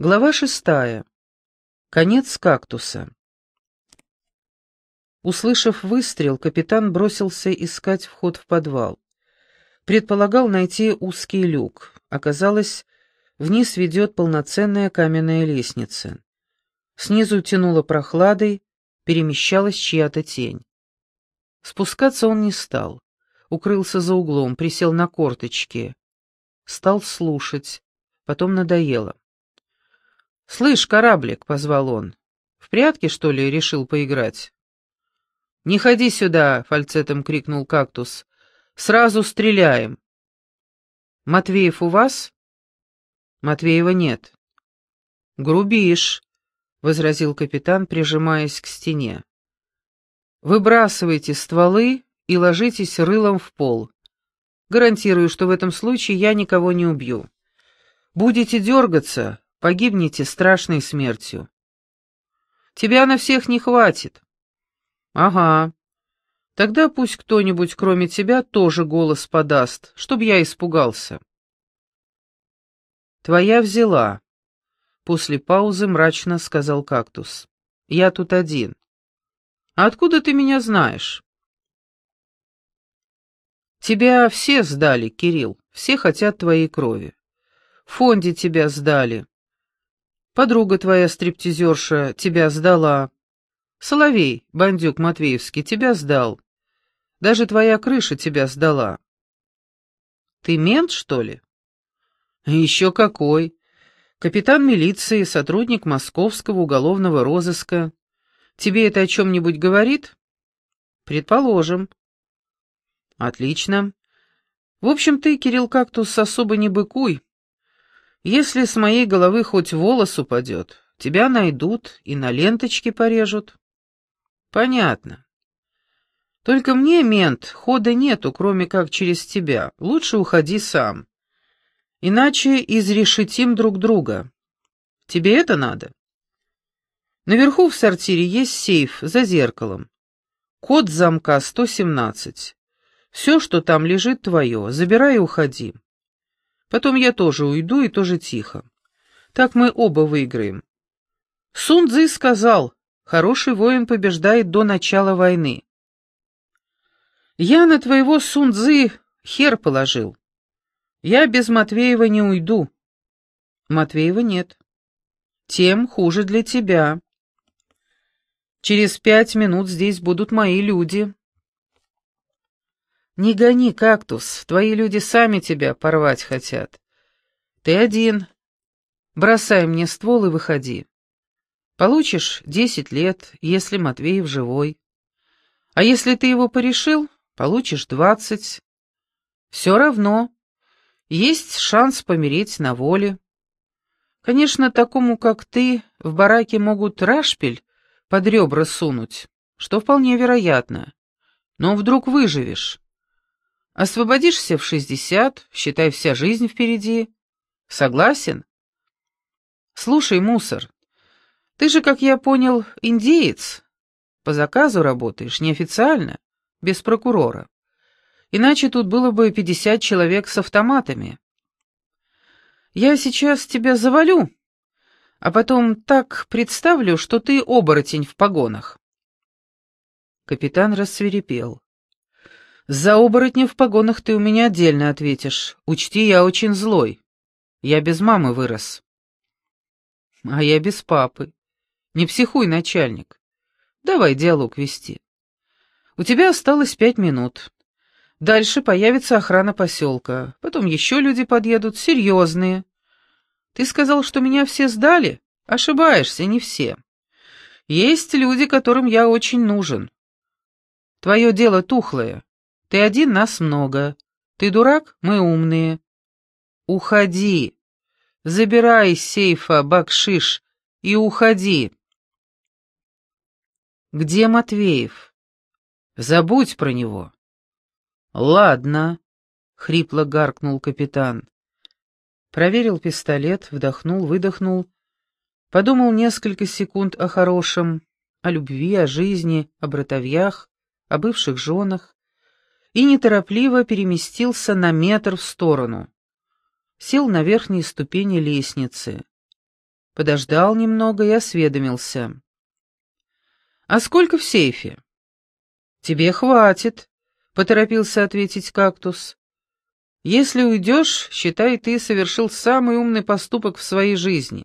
Глава шестая. Конец кактуса. Услышав выстрел, капитан бросился искать вход в подвал. Предполагал найти узкий люк. Оказалось, вниз ведет полноценная каменная лестница. Снизу тянуло прохладой, перемещалась чья-то тень. Спускаться он не стал. Укрылся за углом, присел на корточки. Стал слушать. Потом надоело. «Слышь, кораблик», — позвал он, — «в прятки, что ли, решил поиграть?» «Не ходи сюда!» — фальцетом крикнул кактус. «Сразу стреляем!» «Матвеев у вас?» «Матвеева нет». «Грубишь», — возразил капитан, прижимаясь к стене. «Выбрасывайте стволы и ложитесь рылом в пол. Гарантирую, что в этом случае я никого не убью. Будете дергаться, погибнете страшной смертью. Тебя на всех не хватит. Ага. Тогда пусть кто-нибудь, кроме тебя, тоже голос подаст, чтоб я испугался. Твоя взяла. После паузы мрачно сказал кактус. Я тут один. А откуда ты меня знаешь? Тебя все сдали, Кирилл. Все хотят твоей крови. В фонде тебя сдали. Подруга твоя стриптизерша тебя сдала. Соловей, бандюк Матвеевский, тебя сдал. Даже твоя крыша тебя сдала. Ты мент, что ли? Еще какой. Капитан милиции, сотрудник московского уголовного розыска. Тебе это о чем-нибудь говорит? Предположим. Отлично. В общем, ты, Кирилл Кактус, особо не быкуй. Если с моей головы хоть волос упадет, тебя найдут и на ленточке порежут. Понятно. Только мне, мент, хода нету, кроме как через тебя. Лучше уходи сам. Иначе изрешетим друг друга. Тебе это надо? Наверху в сортире есть сейф за зеркалом. Код замка 117. Все, что там лежит, твое. Забирай и уходи. Потом я тоже уйду и тоже тихо. Так мы оба выиграем. Сун Цзы сказал, хороший воин побеждает до начала войны. Я на твоего Сун Цзы хер положил. Я без Матвеева не уйду. Матвеева нет. Тем хуже для тебя. Через пять минут здесь будут мои люди. «Не гони, кактус, твои люди сами тебя порвать хотят. Ты один. Бросай мне ствол и выходи. Получишь десять лет, если Матвеев живой. А если ты его порешил, получишь двадцать. Все равно. Есть шанс помереть на воле. Конечно, такому, как ты, в бараке могут рашпиль под ребра сунуть, что вполне вероятно. Но вдруг выживешь. Освободишься в шестьдесят, считай, вся жизнь впереди. Согласен? Слушай, мусор, ты же, как я понял, индеец. По заказу работаешь, неофициально, без прокурора. Иначе тут было бы пятьдесят человек с автоматами. Я сейчас тебя завалю, а потом так представлю, что ты оборотень в погонах. Капитан рассверепел. За оборотня в погонах ты у меня отдельно ответишь. Учти, я очень злой. Я без мамы вырос. А я без папы. Не психуй, начальник. Давай диалог вести. У тебя осталось пять минут. Дальше появится охрана поселка. Потом еще люди подъедут, серьезные. Ты сказал, что меня все сдали? Ошибаешься, не все. Есть люди, которым я очень нужен. Твое дело тухлое. Ты один, нас много. Ты дурак, мы умные. Уходи. Забирай из сейфа бакшиш и уходи. Где Матвеев? Забудь про него. Ладно, хрипло гаркнул капитан. Проверил пистолет, вдохнул, выдохнул, подумал несколько секунд о хорошем, о любви, о жизни, о братовьях, о бывших женах, и неторопливо переместился на метр в сторону. Сел на верхние ступени лестницы. подождал немного и осведомился. «А сколько в сейфе?» «Тебе хватит», — поторопился ответить кактус. «Если уйдешь, считай, ты совершил самый умный поступок в своей жизни.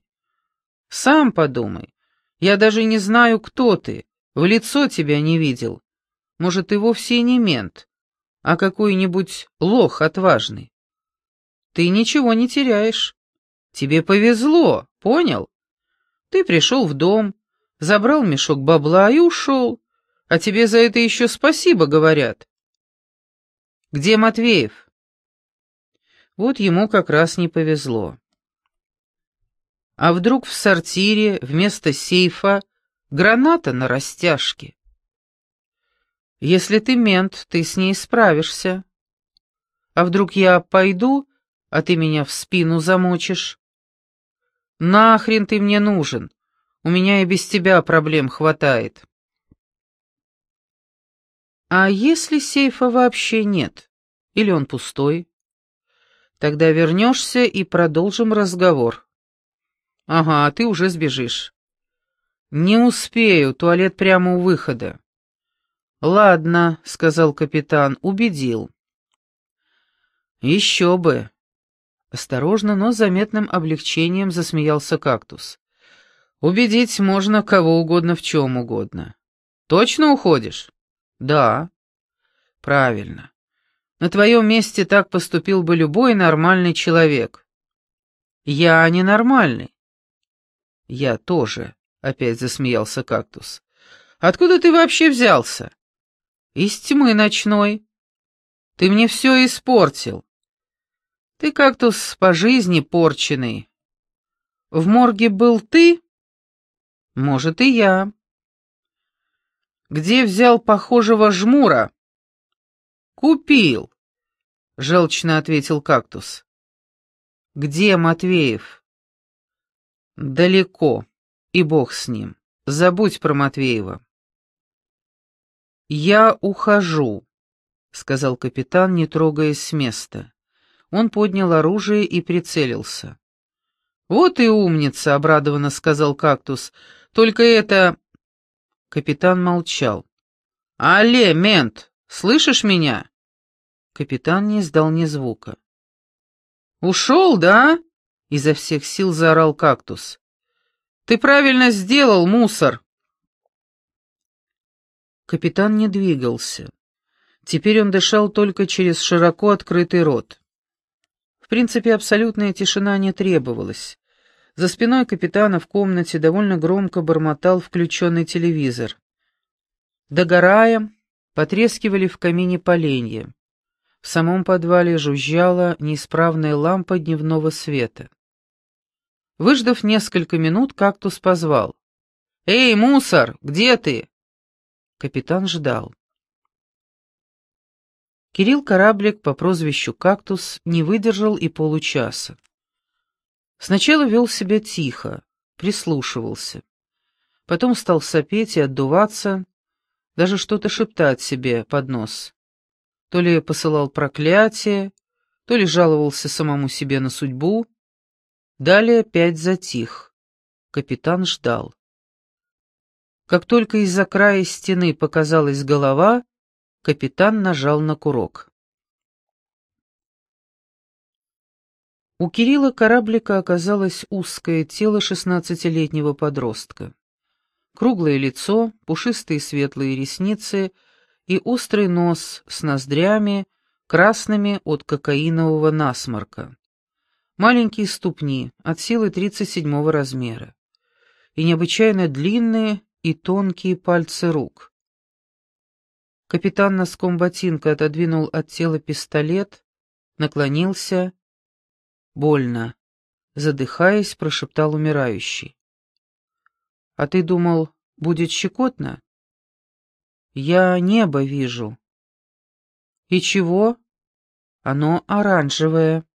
Сам подумай. Я даже не знаю, кто ты, в лицо тебя не видел. Может, ты вовсе не мент, а какой-нибудь лох отважный. Ты ничего не теряешь. Тебе повезло, понял? Ты пришел в дом, забрал мешок бабла и ушел, а тебе за это еще спасибо говорят. Где Матвеев? Вот ему как раз не повезло. А вдруг в сортире вместо сейфа граната на растяжке? Если ты мент, ты с ней справишься. А вдруг я пойду, а ты меня в спину замочишь? Нахрен ты мне нужен? У меня и без тебя проблем хватает. А если сейфа вообще нет? Или он пустой? Тогда вернешься и продолжим разговор. Ага, ты уже сбежишь. Не успею, туалет прямо у выхода. Ладно, сказал капитан, убедил. Еще бы. Осторожно, но с заметным облегчением засмеялся кактус. Убедить можно кого угодно в чем угодно. Точно уходишь? Да. Правильно. На твоем месте так поступил бы любой нормальный человек. Я ненормальный. Я тоже, опять засмеялся кактус. Откуда ты вообще взялся? Из тьмы ночной. Ты мне все испортил. Ты кактус по жизни порченый. В морге был ты? Может, и я. Где взял похожего жмура? Купил, желчно ответил кактус. Где Матвеев? Далеко, и бог с ним. Забудь про Матвеева. Я ухожу, сказал капитан, не трогаясь с места. Он поднял оружие и прицелился. «Вот и умница», — обрадованно сказал кактус. «Только это...» Капитан молчал. «Алле, мент, слышишь меня?» Капитан не издал ни звука. «Ушел, да?» — изо всех сил заорал кактус. «Ты правильно сделал, мусор!» Капитан не двигался. Теперь он дышал только через широко открытый рот. В принципе, абсолютная тишина не требовалась. За спиной капитана в комнате довольно громко бормотал включенный телевизор. Догорая, потрескивали в камине поленья. В самом подвале жужжала неисправная лампа дневного света. Выждав несколько минут, кактус позвал. «Эй, мусор, где ты?» Капитан ждал. Кирилл Кораблик по прозвищу «Кактус» не выдержал и получаса. Сначала вел себя тихо, прислушивался. Потом стал сопеть и отдуваться, даже что-то шептать себе под нос. То ли посылал проклятие, то ли жаловался самому себе на судьбу. Далее опять затих. Капитан ждал. Как только из-за края стены показалась голова, Капитан нажал на курок. У Кирилла кораблика оказалось узкое тело шестнадцатилетнего подростка. Круглое лицо, пушистые светлые ресницы и острый нос с ноздрями, красными от кокаинового насморка. Маленькие ступни, от силы 37 размера. И необычайно длинные и тонкие пальцы рук. Капитан носком ботинка отодвинул от тела пистолет, наклонился. «Больно», — задыхаясь, прошептал умирающий. «А ты думал, будет щекотно?» «Я небо вижу». «И чего?» «Оно оранжевое».